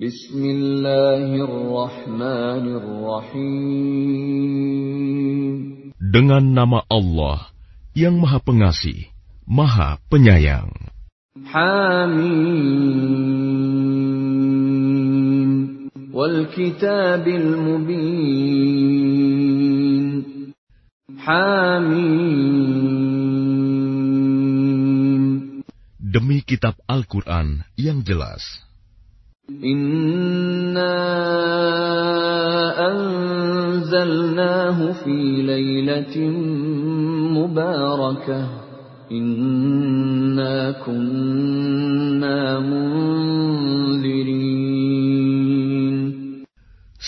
Bismillahirrahmanirrahim. Dengan nama Allah yang Maha Pengasih, Maha Penyayang. Hamim wal kitabil mubin. Hamim Demi kitab Al-Quran yang jelas.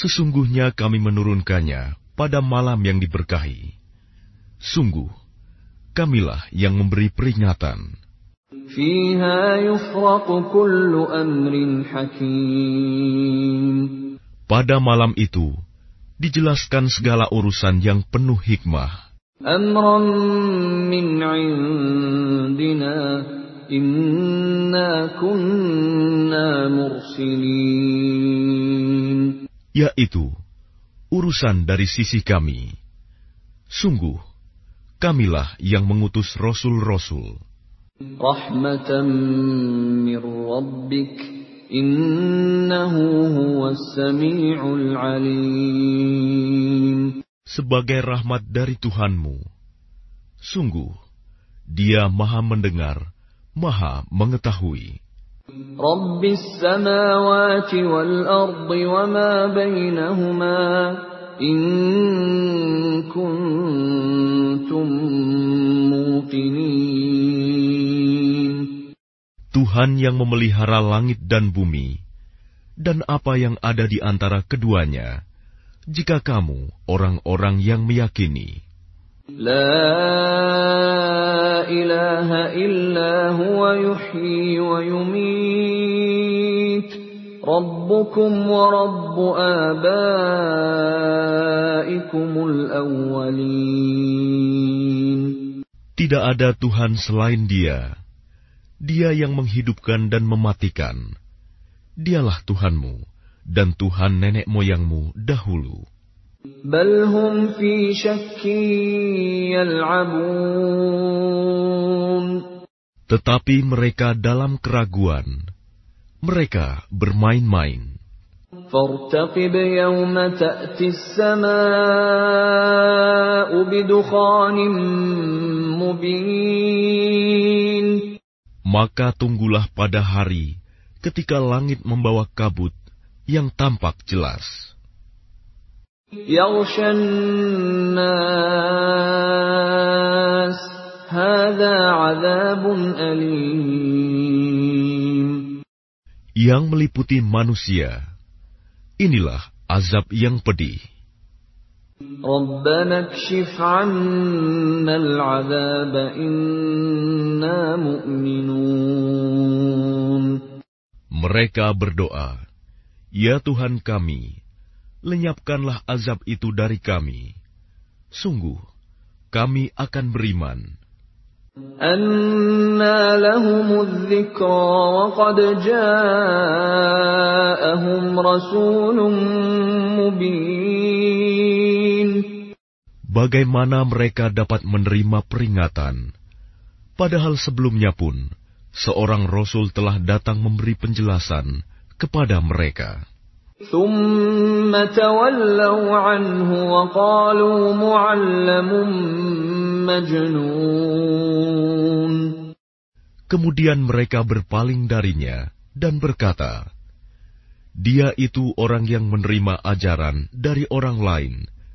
Sesungguhnya kami menurunkannya pada malam yang diberkahi. Sungguh, kamilah yang memberi peringatan. Pada malam itu, dijelaskan segala urusan yang penuh hikmah. Yaitu, urusan dari sisi kami. Sungguh, kamilah yang mengutus rasul-rasul. Rahmatan min rabbik. Innahu huwas sami'ul alim. Sebagai rahmat dari Tuhanmu. Sungguh, dia maha mendengar, maha mengetahui. Rabbis samawati wal ardi wa ma bainahuma Tuhan yang memelihara langit dan bumi, dan apa yang ada di antara keduanya, jika kamu orang-orang yang meyakini. La ilaha illa huwa yuhyi wa yumit. Rabbukum wa rabbu abaikumul awwalin. Tidak ada Tuhan selain Dia. Dia yang menghidupkan dan mematikan. Dialah Tuhanmu dan Tuhan nenek moyangmu dahulu. Bal hum fi syakkin yal'abun. Tetapi mereka dalam keraguan. Mereka bermain-main. فارتقب يوم تأتي السماء بدخان مبين maka tunggulah pada hari ketika langit membawa kabut yang tampak jelas. Yang meliputi manusia, inilah azab yang pedih. ربنا اكشف عنا العذاب إنا مؤمنون Mereka berdoa, "Ya Tuhan kami, lenyapkanlah azab itu dari kami. Sungguh, kami akan beriman." أنا لهم الذكرى وقد جاءهم رسول مبين bagaimana mereka dapat menerima peringatan, padahal sebelumnya pun seorang rasul telah datang memberi penjelasan kepada mereka. Kemudian mereka berpaling darinya dan berkata, "Dia itu orang yang menerima ajaran dari orang lain."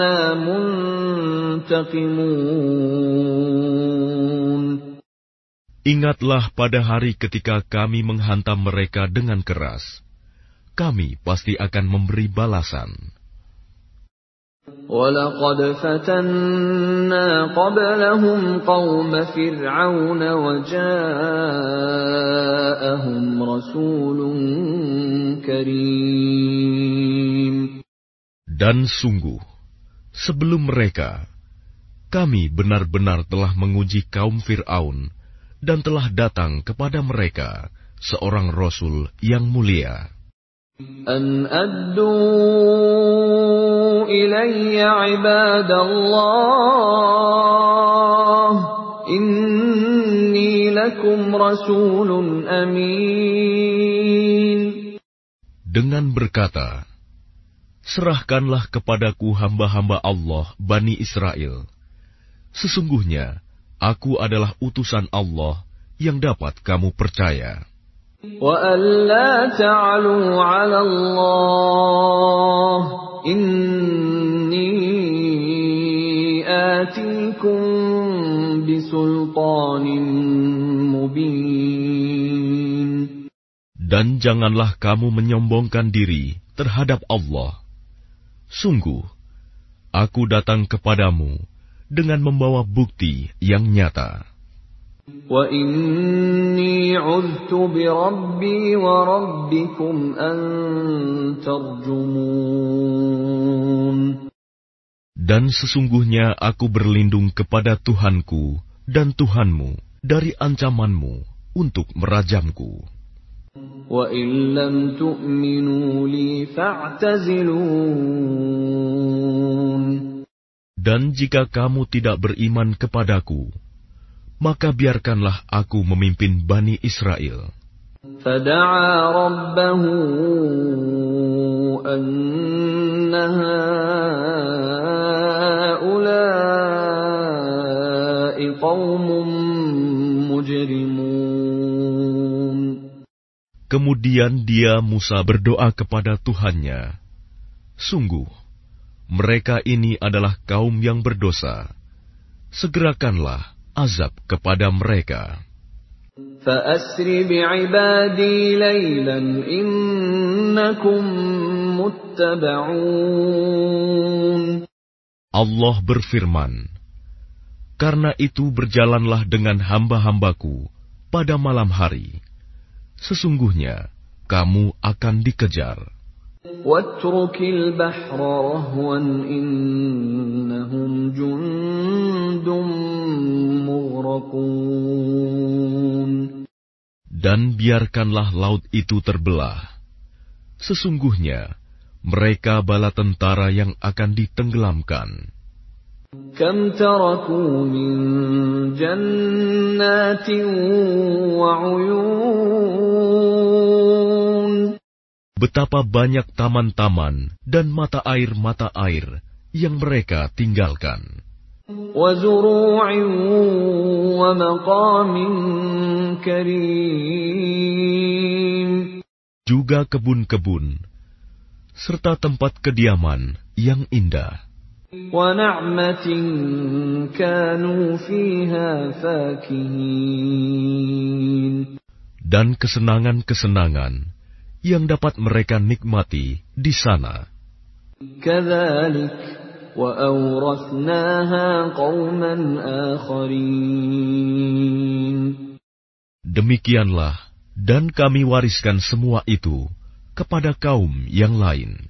إنا منتقمون Ingatlah pada hari ketika kami menghantam mereka dengan keras. kami pasti akan memberi balasan. ولقد فتنا قبلهم قوم فرعون وجاءهم رسول كريم Dan sungguh, sebelum mereka, kami benar-benar telah menguji kaum Fir'aun dan telah datang kepada mereka seorang Rasul yang mulia. أن أدوا إلي عباد الله إني لكم رسول أمين Dengan berkata, Serahkanlah kepadaku hamba-hamba Allah, Bani Israel. Sesungguhnya, aku adalah utusan Allah yang dapat kamu percaya. Dan janganlah kamu menyombongkan diri terhadap Allah. Sungguh, aku datang kepadamu dengan membawa bukti yang nyata. وإني عذت بربي وربكم أن ترجمون Dan sesungguhnya aku berlindung kepada Tuhanku dan Tuhanmu dari ancamanmu untuk merajamku. وإن لم تؤمنوا لي فاعتزلون Dan jika kamu tidak beriman kepadaku, maka biarkanlah aku memimpin Bani Israel. فدعا ربه أن هؤلاء قوم Kemudian dia Musa berdoa kepada Tuhannya, "Sungguh, mereka ini adalah kaum yang berdosa. Segerakanlah azab kepada mereka." Allah berfirman, "Karena itu berjalanlah dengan hamba-hambaku pada malam hari." Sesungguhnya, kamu akan dikejar. Dan biarkanlah laut itu terbelah. Sesungguhnya, mereka bala tentara yang akan ditenggelamkan. كم تركوا من جنات وعيون Betapa banyak taman-taman dan mata air-mata air yang mereka tinggalkan. وزروع ومقام كريم Juga kebun-kebun, serta tempat kediaman yang indah. ونعمة كانوا فيها فاكهين Dan kesenangan-kesenangan yang dapat mereka nikmati di sana. كذلك وأورثناها قوما آخرين Demikianlah, dan kami wariskan semua itu kepada kaum yang lain.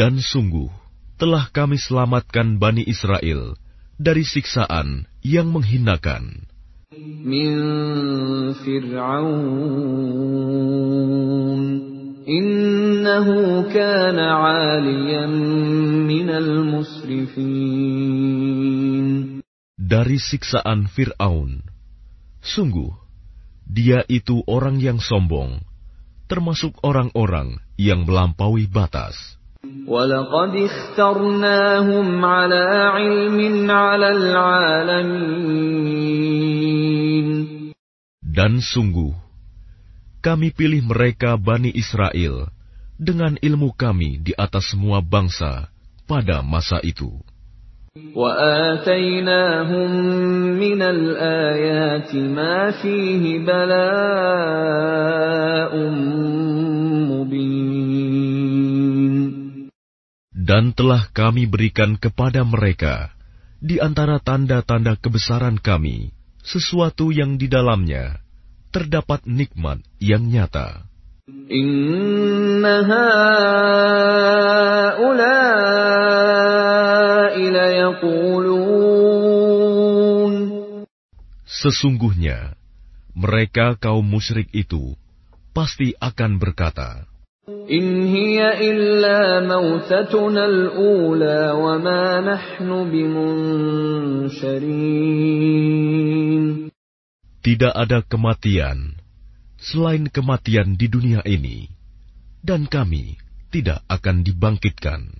Dan sungguh, telah kami selamatkan Bani Israel dari siksaan yang menghinakan. Min Fir'aun Innahu kana aliyan minal musrifin Dari siksaan Fir'aun Sungguh, dia itu orang yang sombong, termasuk orang-orang yang melampaui batas. Dan sungguh, kami pilih mereka Bani Israel dengan ilmu kami di atas semua bangsa pada masa itu. وَآتَيْنَاهُمْ مِنَ الْآيَاتِ مَا فِيهِ بَلَاءٌ مُبِينٌ Dan telah kami berikan kepada mereka di antara tanda-tanda kebesaran kami sesuatu yang di dalamnya terdapat nikmat yang nyata. Inna haula'i layaqulun Sesungguhnya mereka kaum musyrik itu pasti akan berkata, In hiya illa mautatuna al-ula wa ma nahnu bimunsharin Tidak ada kematian selain kematian di dunia ini, dan kami tidak akan dibangkitkan.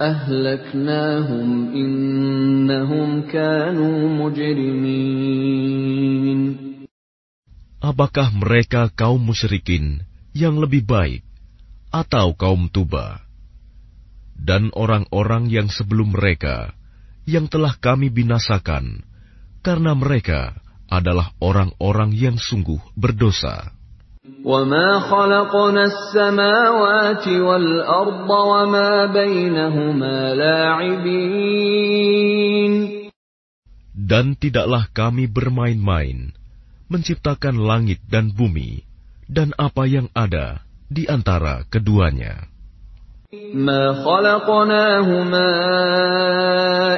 أهلكناهم إنهم كانوا مجرمين Apakah mereka kaum musyrikin yang lebih baik atau kaum tuba? Dan orang-orang yang sebelum mereka yang telah kami binasakan karena mereka adalah orang-orang yang sungguh berdosa. وما خلقنا السماوات والأرض وما بينهما لاعبين Dan tidaklah kami bermain-main menciptakan langit dan bumi dan apa yang ada di antara keduanya. ما خلقناهما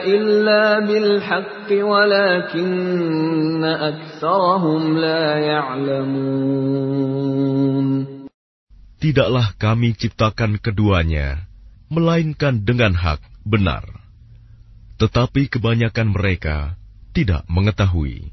إلا بالحق ولكن أكثرهم لا يعلمون Tidaklah kami ciptakan keduanya, melainkan dengan hak benar. Tetapi kebanyakan mereka tidak mengetahui.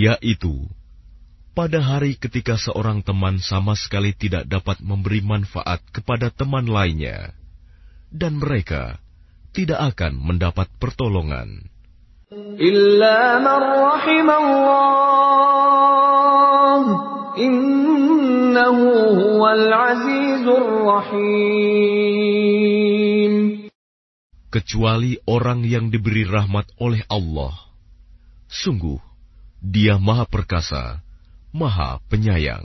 yaitu pada hari ketika seorang teman sama sekali tidak dapat memberi manfaat kepada teman lainnya, dan mereka tidak akan mendapat pertolongan. Kecuali orang yang diberi rahmat oleh Allah. Sungguh, dia Maha Perkasa, Maha Penyayang.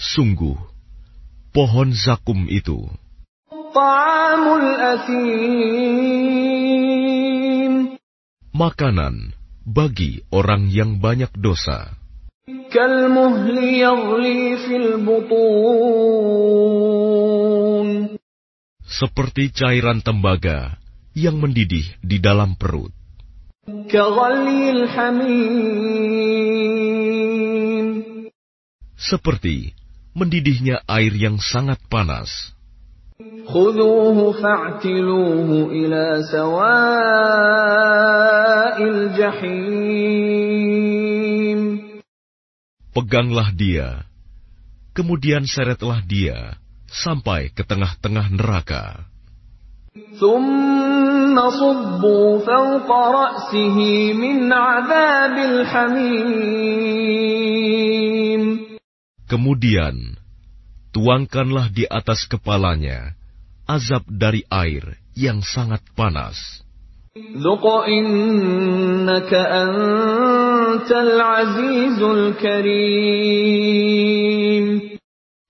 Sungguh, pohon zakum itu. Makanan bagi orang yang banyak dosa. Kalmuhli fil butun seperti cairan tembaga yang mendidih di dalam perut. Seperti mendidihnya air yang sangat panas. Peganglah dia, kemudian seretlah dia sampai ke tengah-tengah neraka. Kemudian, tuangkanlah di atas kepalanya azab dari air yang sangat panas.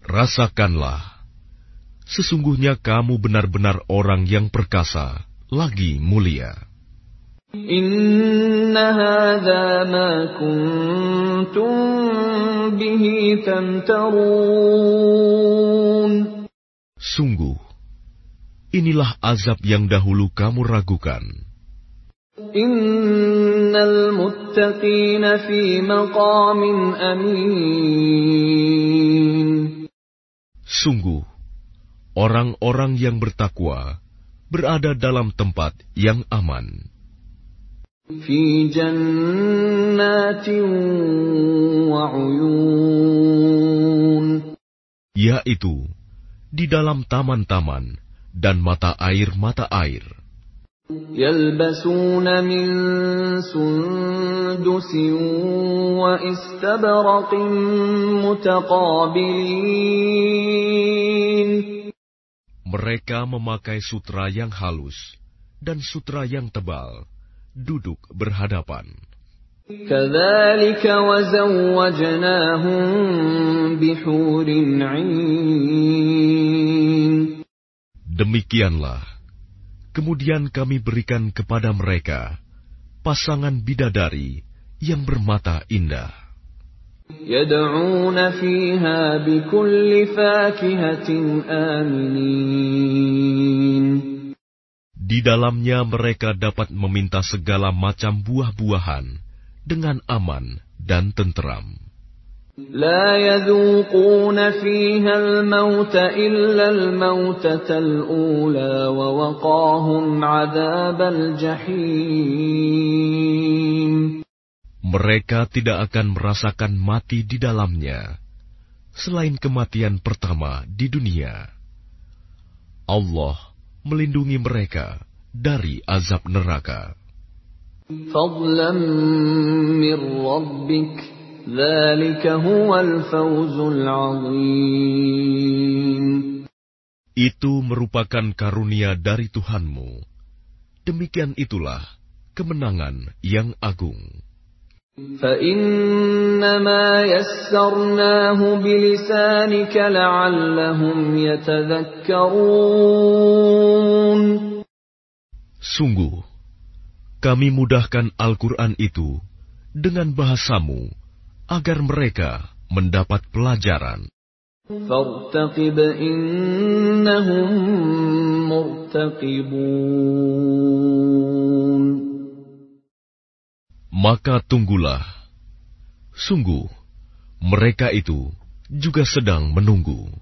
Rasakanlah, sesungguhnya kamu benar-benar orang yang perkasa, lagi mulia. Sungguh, inilah azab yang dahulu kamu ragukan. Sungguh, orang-orang yang bertakwa berada dalam tempat yang aman, في جنات وعيون yaitu di dalam taman-taman dan mata air-mata air. يلبسون من سندس واستبرق متقابلين mereka memakai sutra yang halus dan sutra yang tebal, duduk berhadapan. Demikianlah, kemudian kami berikan kepada mereka pasangan bidadari yang bermata indah. يدعون فيها بكل فاكهة آمنين Di dalamnya mereka dapat meminta segala macam buah-buahan dengan aman dan tentram. لا يذوقون فيها الموت إلا الموتة الأولى ووقاهم عذاب الجحيم mereka tidak akan merasakan mati di dalamnya, selain kematian pertama di dunia. Allah melindungi mereka dari azab neraka. Itu merupakan karunia dari Tuhanmu. Demikian itulah kemenangan yang agung. فإنما يسرناه بلسانك لعلهم يتذكرون Sungguh, kami mudahkan Al-Quran itu dengan bahasamu agar mereka mendapat pelajaran. فارتقب إنهم مرتقبون Maka tunggulah. Sungguh, mereka itu juga sedang menunggu.